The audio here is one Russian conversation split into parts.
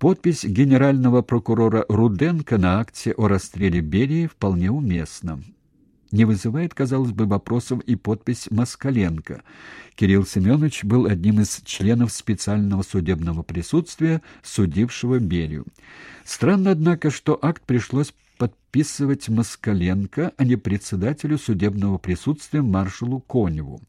Подпись генерального прокурора Руденко на акте о расстреле Берии вполне уместна. Не вызывает, казалось бы, вопросов и подпись Москаленко. Кирилл Семенович был одним из членов специального судебного присутствия, судившего Берию. Странно, однако, что акт пришлось подписывать Москаленко, а не председателю судебного присутствия маршалу Коневу.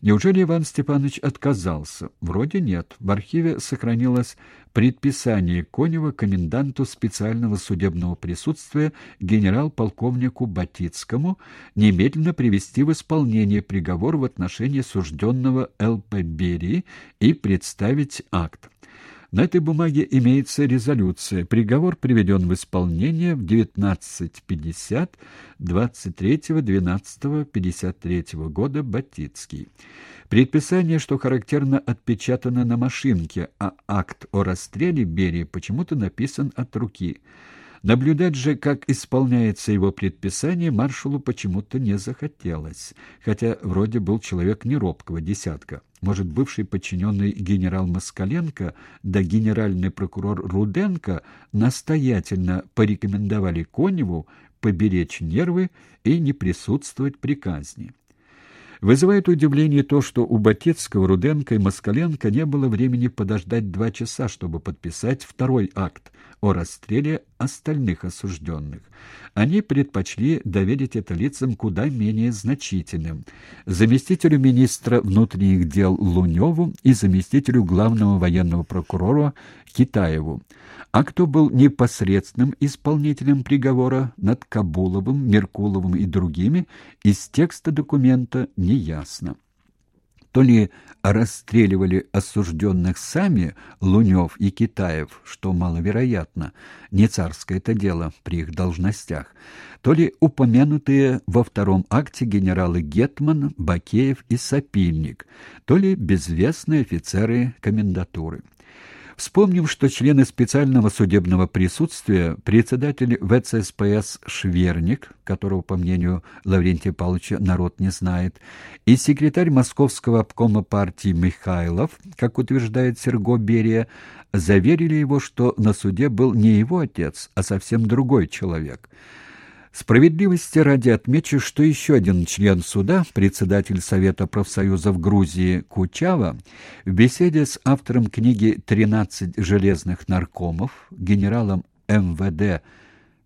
Неужели Иван Степанович отказался? Вроде нет. В архиве сохранилось предписание Конева коменданту специального судебного присутствия генерал-полковнику Батицкому немедленно привести в исполнение приговор в отношении сужденного Л.П. Берии и представить акт. На этой бумаге имеется резолюция. Приговор приведен в исполнение в 19.50 23.12.53 года Батицкий. Предписание, что характерно, отпечатано на машинке, а акт о расстреле Берии почему-то написан от руки. Наблюдать же, как исполняется его предписание, маршалу почему-то не захотелось, хотя вроде был человек неробкого десятка. Может, бывший подчиненный генерал Москаленко да генеральный прокурор Руденко настоятельно порекомендовали Коневу поберечь нервы и не присутствовать при казни. Вызывает удивление то, что у Батецкого, Руденко и Москаленко не было времени подождать два часа, чтобы подписать второй акт о расстреле остальных осужденных. Они предпочли доверить это лицам куда менее значительным – заместителю министра внутренних дел Луневу и заместителю главного военного прокурора Китаеву. А кто был непосредственным исполнителем приговора над Кабуловым, Меркуловым и другими, из текста документа неясно то ли расстреливали осужденных сами Лунев и Китаев, что маловероятно, не царское это дело при их должностях, то ли упомянутые во втором акте генералы Гетман, Бакеев и Сапильник, то ли безвестные офицеры комендатуры. Вспомним, что члены специального судебного присутствия, председатель ВЦСПС Шверник, которого, по мнению Лаврентия Павловича, народ не знает, и секретарь Московского обкома партии Михайлов, как утверждает Серго Берия, заверили его, что на суде был не его отец, а совсем другой человек – Справедливости ради отмечу, что еще один член суда, председатель Совета профсоюзов Грузии Кучава, в беседе с автором книги «13 железных наркомов» генералом МВД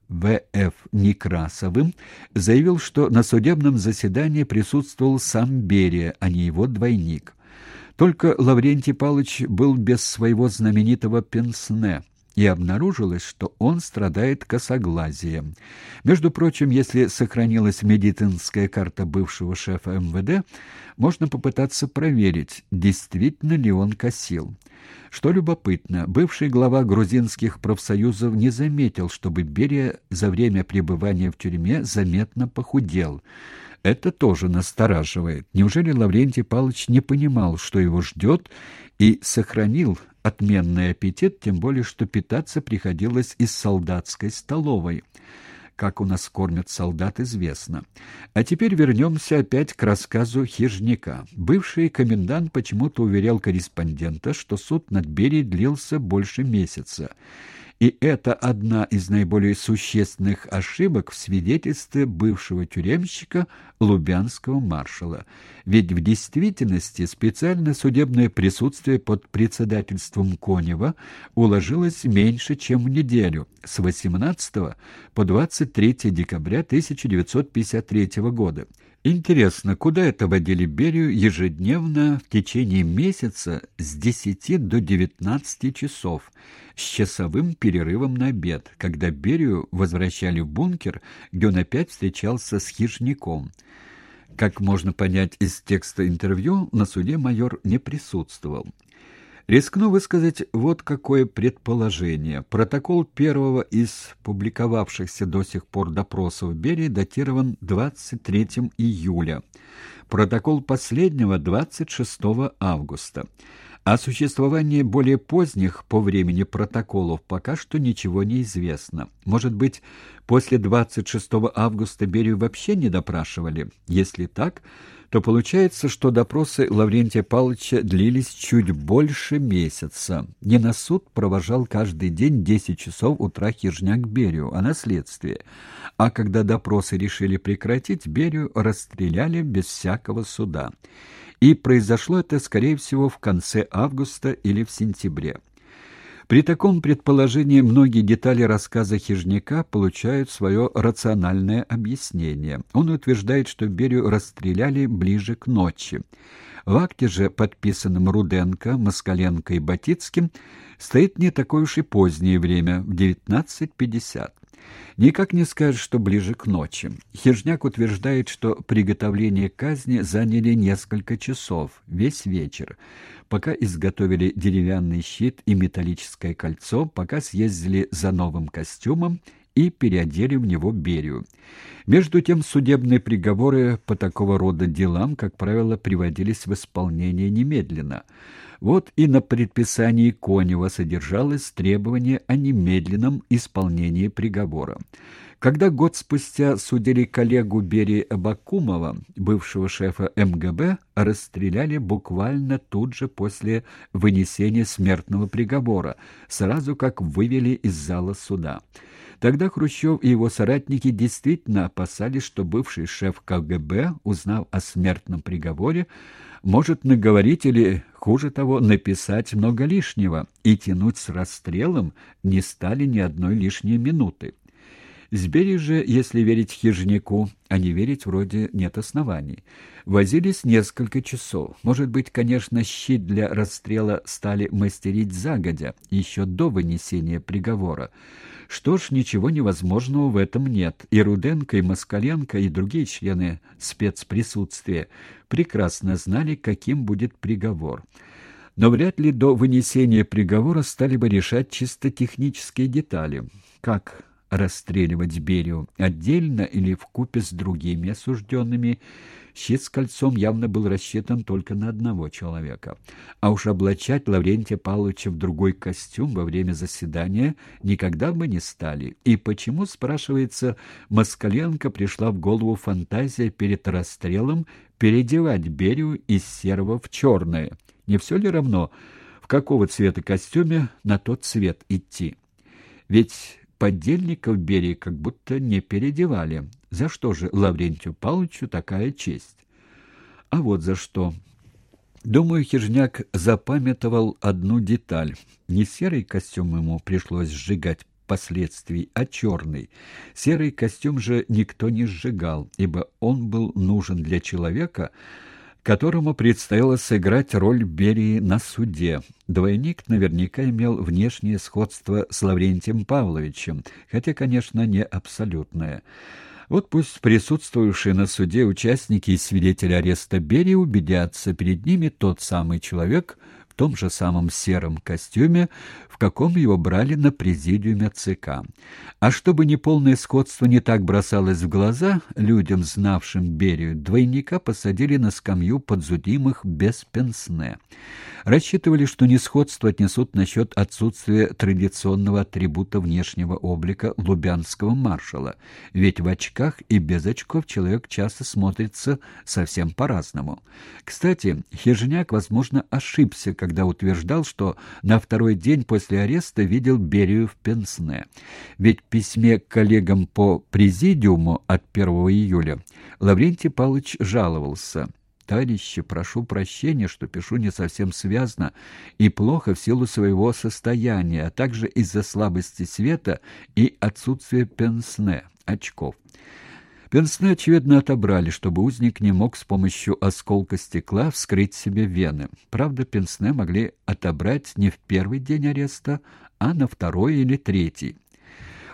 В.Ф. Некрасовым заявил, что на судебном заседании присутствовал сам Берия, а не его двойник. Только Лаврентий Павлович был без своего знаменитого пенсне – и обнаружилось, что он страдает косоглазием. Между прочим, если сохранилась медицинская карта бывшего шефа МВД, можно попытаться проверить, действительно ли он косил. Что любопытно, бывший глава грузинских профсоюзов не заметил, чтобы Берия за время пребывания в тюрьме заметно похудел. Это тоже настораживает. Неужели Лаврентий Павлович не понимал, что его ждет, и сохранил отменный аппетит, тем более что питаться приходилось из солдатской столовой. Как у нас кормят солдат, известно. А теперь вернемся опять к рассказу хижника. Бывший комендант почему-то уверял корреспондента, что суд над Берией длился больше месяца. И это одна из наиболее существенных ошибок в свидетельстве бывшего тюремщика Лубянского маршала. Ведь в действительности специальное судебное присутствие под председательством Конева уложилось меньше, чем в неделю, с 18 по 23 декабря 1953 года. Интересно, куда это водили Берию ежедневно в течение месяца с 10 до 19 часов, с часовым перерывом на обед, когда Берию возвращали в бункер, где он опять встречался с хижником. Как можно понять из текста интервью, на суде майор не присутствовал. Рискну высказать вот какое предположение. Протокол первого из публиковавшихся до сих пор допросов Берии датирован 23 июля. Протокол последнего 26 августа. О существовании более поздних по времени протоколов пока что ничего не известно. Может быть, после 26 августа Берию вообще не допрашивали? Если так, то получается, что допросы Лаврентия Павловича длились чуть больше месяца. Не на суд провожал каждый день 10 часов утра Хижняк Берию, а на следствие. А когда допросы решили прекратить, Берию расстреляли без всякого суда. И произошло это, скорее всего, в конце августа или в сентябре. При таком предположении многие детали рассказа Хижняка получают свое рациональное объяснение. Он утверждает, что Берию расстреляли ближе к ночи. В акте же, подписанном Руденко, Москаленко и Батицким, стоит не такое уж и позднее время, в 19.50. Никак не скажешь, что ближе к ночи. Хижняк утверждает, что приготовление казни заняли несколько часов, весь вечер, пока изготовили деревянный щит и металлическое кольцо, пока съездили за новым костюмом и переодели в него Берию. Между тем судебные приговоры по такого рода делам, как правило, приводились в исполнение немедленно – вот и на предписании Конева содержалось требование о немедленном исполнении приговора. Когда год спустя судили коллегу Берии Абакумова, бывшего шефа МГБ, расстреляли буквально тут же после вынесения смертного приговора, сразу как вывели из зала суда. Тогда Хрущев и его соратники действительно опасались, что бывший шеф КГБ, узнав о смертном приговоре, может наговорить или, хуже того, написать много лишнего, и тянуть с расстрелом не стали ни одной лишней минуты. Сбери же, если верить хижняку, а не верить вроде нет оснований. Возились несколько часов. Может быть, конечно, щит для расстрела стали мастерить загодя, еще до вынесения приговора. Что ж, ничего невозможного в этом нет. И Руденко, и Москаленко, и другие члены спецприсутствия прекрасно знали, каким будет приговор. Но вряд ли до вынесения приговора стали бы решать чисто технические детали. Как расстреливать Берию отдельно или в купе с другими осужденными, щит с кольцом явно был рассчитан только на одного человека. А уж облачать Лаврентия Павловича в другой костюм во время заседания никогда бы не стали. И почему, спрашивается, Москаленко пришла в голову фантазия перед расстрелом переодевать Берию из серого в черное? Не все ли равно, в какого цвета костюме на тот цвет идти? Ведь подельников Берии как будто не переодевали. За что же Лаврентию Павловичу такая честь? А вот за что. Думаю, Хижняк запамятовал одну деталь. Не серый костюм ему пришлось сжигать впоследствии, а черный. Серый костюм же никто не сжигал, ибо он был нужен для человека, которому предстояло сыграть роль Берии на суде. Двойник наверняка имел внешнее сходство с Лаврентием Павловичем, хотя, конечно, не абсолютное. Вот пусть присутствующие на суде участники и свидетели ареста Берии убедятся, перед ними тот самый человек – в том же самом сером костюме, в каком его брали на президиуме ЦК. А чтобы неполное сходство не так бросалось в глаза людям, знавшим Берию, двойника посадили на скамью подсудимых без пенсне. Рассчитывали, что несходство отнесут насчет отсутствия традиционного атрибута внешнего облика лубянского маршала, ведь в очках и без очков человек часто смотрится совсем по-разному. Кстати, Хижняк, возможно, ошибся, когда утверждал, что на второй день после ареста видел Берию в Пенсне. Ведь в письме к коллегам по президиуму от 1 июля Лаврентий Павлович жаловался – Товарищи, прошу прощения, что пишу не совсем связно и плохо в силу своего состояния, а также из-за слабости света и отсутствия пенсне, очков. Пенсне, очевидно, отобрали, чтобы узник не мог с помощью осколка стекла вскрыть себе вены. Правда, пенсне могли отобрать не в первый день ареста, а на второй или третий.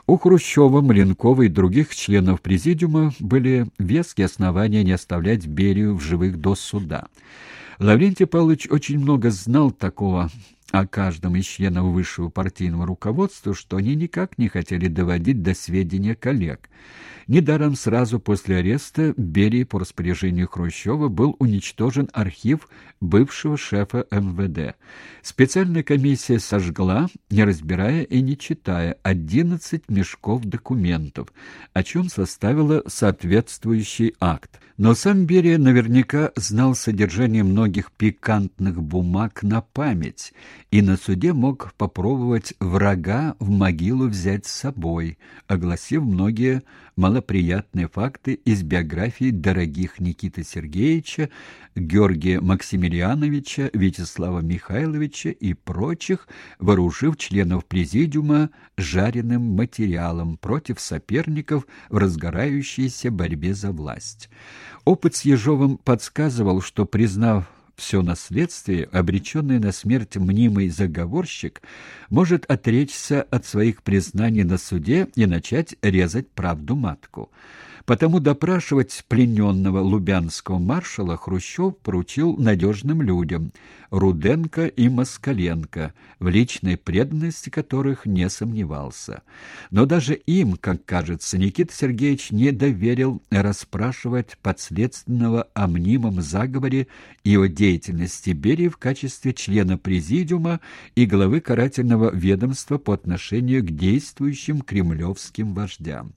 У Хрущева, Маленкова и других членов президиума были веские основания не оставлять Берию в живых до суда. Лаврентий Павлович очень много знал такого о каждом из членов высшего партийного руководства, что они никак не хотели доводить до сведения коллег. Недаром сразу после ареста Берии по распоряжению Хрущева был уничтожен архив бывшего шефа МВД. Специальная комиссия сожгла, не разбирая и не читая, 11 мешков документов, о чем составила соответствующий акт. Но сам Берия наверняка знал содержание многих пикантных бумаг на память и на суде мог попробовать врага в могилу взять с собой, огласив многие малоприятные факты из биографий дорогих Никиты Сергеевича, Георгия Максимилиановича, Вячеслава Михайловича и прочих, вооружив членов президиума жареным материалом против соперников в разгорающейся борьбе за власть. Опыт с Ежовым подсказывал, что, признав все наследствие, обреченный на смерть мнимый заговорщик может отречься от своих признаний на суде и начать резать правду матку. Потому допрашивать плененного лубянского маршала Хрущев поручил надежным людям – Руденко и Москаленко, в личной преданности которых не сомневался. Но даже им, как кажется, Никита Сергеевич не доверил расспрашивать подследственного о мнимом заговоре и о деятельности Берии в качестве члена президиума и главы карательного ведомства по отношению к действующим кремлевским вождям.